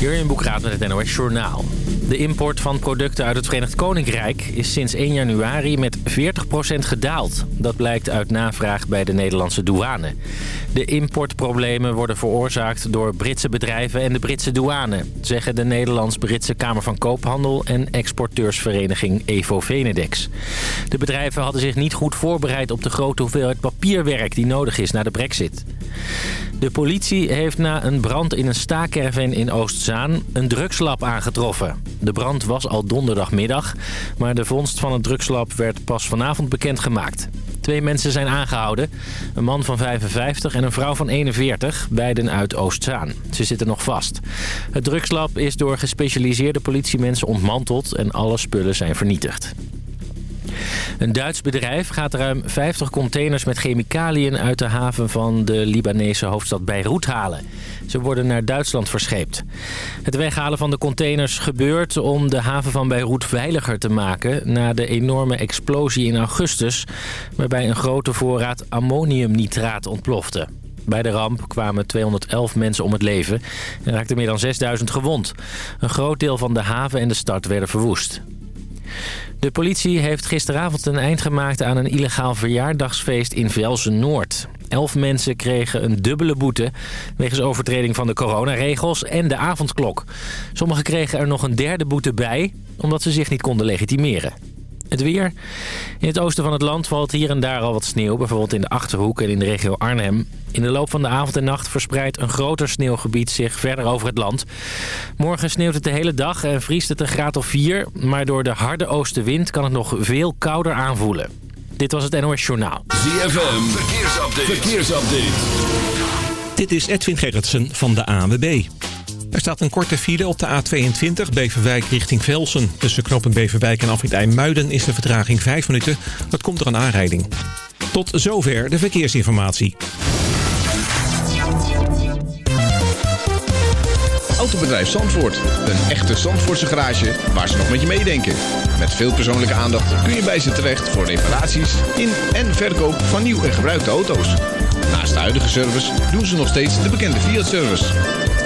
Jurjen Boekraat met het NOS Journaal. De import van producten uit het Verenigd Koninkrijk is sinds 1 januari met 40% gedaald. Dat blijkt uit navraag bij de Nederlandse douane. De importproblemen worden veroorzaakt door Britse bedrijven en de Britse douane... zeggen de Nederlands-Britse Kamer van Koophandel en exporteursvereniging Evo Venedex. De bedrijven hadden zich niet goed voorbereid op de grote hoeveelheid papierwerk die nodig is na de brexit. De politie heeft na een brand in een staakerven in Oostzaan een drugslab aangetroffen. De brand was al donderdagmiddag, maar de vondst van het drugslab werd pas vanavond bekendgemaakt. Twee mensen zijn aangehouden. Een man van 55 en een vrouw van 41, beiden uit Oostzaan. Ze zitten nog vast. Het drugslab is door gespecialiseerde politiemensen ontmanteld en alle spullen zijn vernietigd. Een Duits bedrijf gaat ruim 50 containers met chemicaliën uit de haven van de Libanese hoofdstad Beirut halen. Ze worden naar Duitsland verscheept. Het weghalen van de containers gebeurt om de haven van Beirut veiliger te maken... na de enorme explosie in augustus... waarbij een grote voorraad ammoniumnitraat ontplofte. Bij de ramp kwamen 211 mensen om het leven en raakten meer dan 6000 gewond. Een groot deel van de haven en de stad werden verwoest. De politie heeft gisteravond een eind gemaakt aan een illegaal verjaardagsfeest in Velsen-Noord. Elf mensen kregen een dubbele boete wegens overtreding van de coronaregels en de avondklok. Sommigen kregen er nog een derde boete bij, omdat ze zich niet konden legitimeren. Het weer. In het oosten van het land valt hier en daar al wat sneeuw. Bijvoorbeeld in de Achterhoek en in de regio Arnhem. In de loop van de avond en nacht verspreidt een groter sneeuwgebied zich verder over het land. Morgen sneeuwt het de hele dag en vriest het een graad of 4. Maar door de harde oostenwind kan het nog veel kouder aanvoelen. Dit was het NOS Journaal. ZFM. Verkeersupdate. Verkeersupdate. Dit is Edwin Gerritsen van de ANWB. Er staat een korte file op de A22 Beverwijk richting Velsen. Tussen knoppen Beverwijk en Afrit IJmuiden is de vertraging 5 minuten. Dat komt er een aanrijding. Tot zover de verkeersinformatie. Autobedrijf Zandvoort. Een echte Zandvoortse garage waar ze nog met je meedenken. Met veel persoonlijke aandacht kun je bij ze terecht voor reparaties in en verkoop van nieuw en gebruikte auto's. Naast de huidige service doen ze nog steeds de bekende Fiat-service.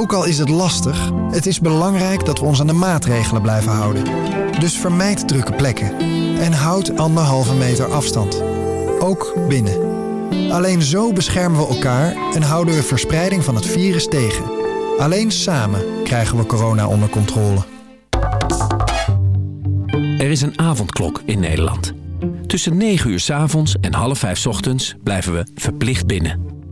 Ook al is het lastig, het is belangrijk dat we ons aan de maatregelen blijven houden. Dus vermijd drukke plekken en houd anderhalve meter afstand. Ook binnen. Alleen zo beschermen we elkaar en houden we verspreiding van het virus tegen. Alleen samen krijgen we corona onder controle. Er is een avondklok in Nederland. Tussen 9 uur s avonds en half 5 s ochtends blijven we verplicht binnen.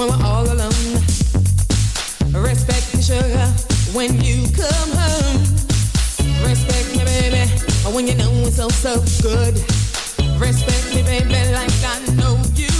when we're all alone. Respect me, sugar, when you come home. Respect me, baby, when you know it's so good. Respect me, baby, like I know you.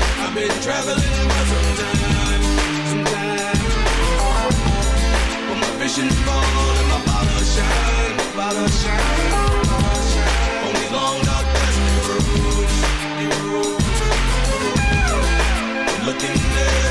Been traveling for some time, some time. With my vision bold and my bottle shine, bottle shine, bottle shine. On these long dark dusty roads, looking there's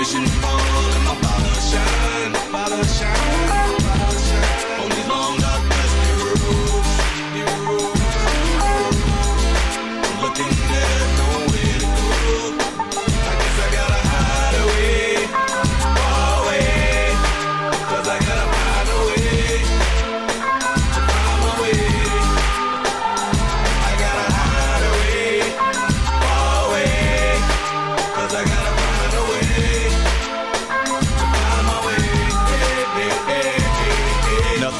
Vision bold and my bottle shine, bottle shine,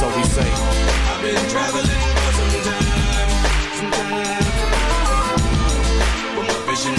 So we say, I've been traveling for some time, some time. But my vision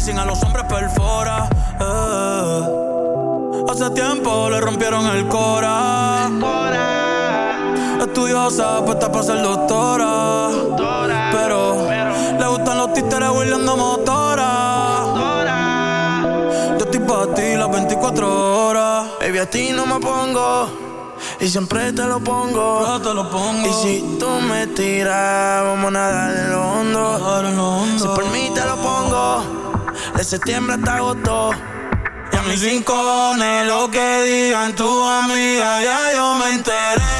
piercing a los hombres perfora. Eh. Hace tiempo le rompieron el cora. Estudiosa, puesta para ser doctora. pero, le gustan los títeres huirleando motora. Yo estoy para ti las 24 horas. Baby, a ti no me pongo. Y siempre te lo pongo. Y si tú me tiras, vamos a nadar en lo hondo. Si por mí te lo pongo. De septiembre hasta agosto. Y a mis rincones, lo que digan tu amiga, ya yo me enteré.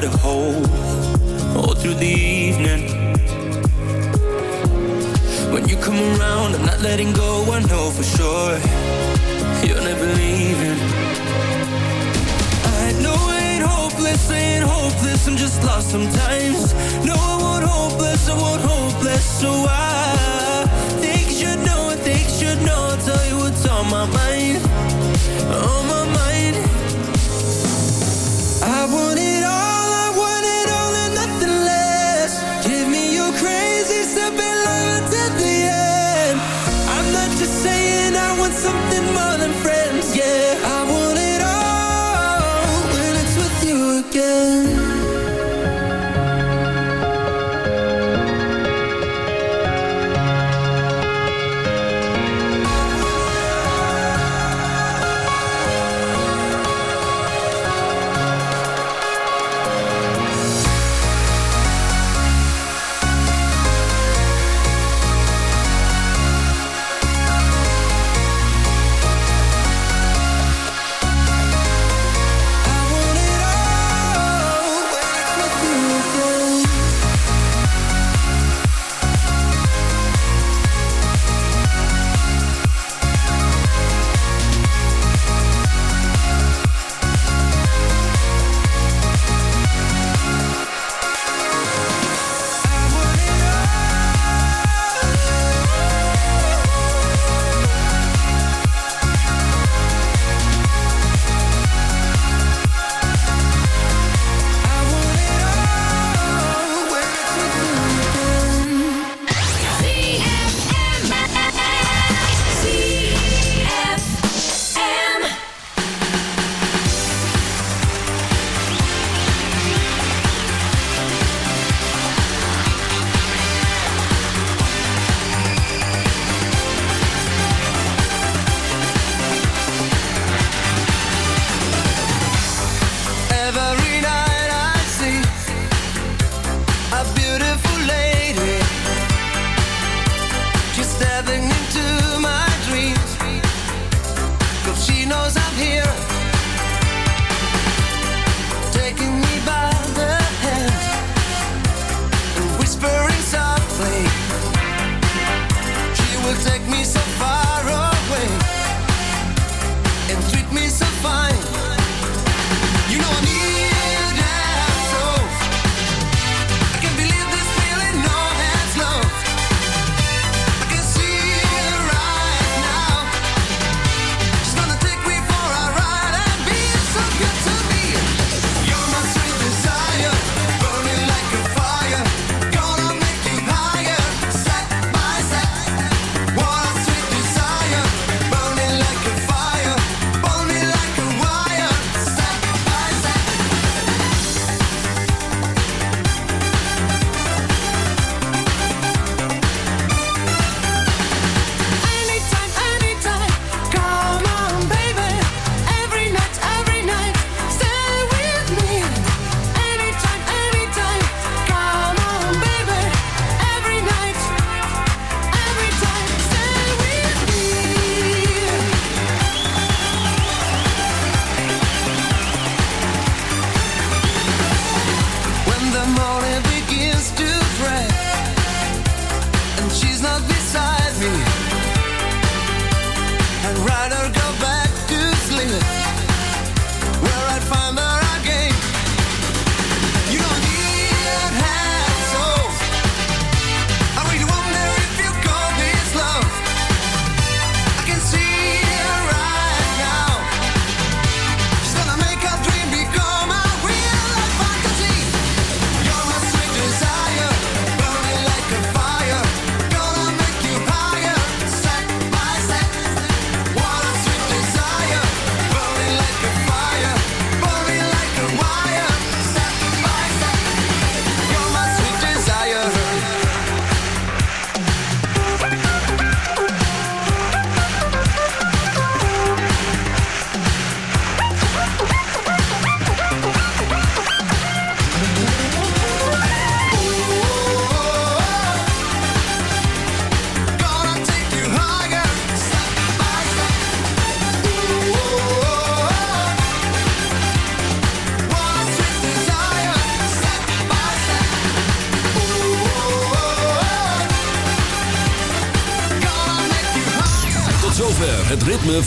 try to hold all through the evening. When you come around, I'm not letting go, I know for sure you're never leaving. I know it ain't hopeless, ain't hopeless, I'm just lost sometimes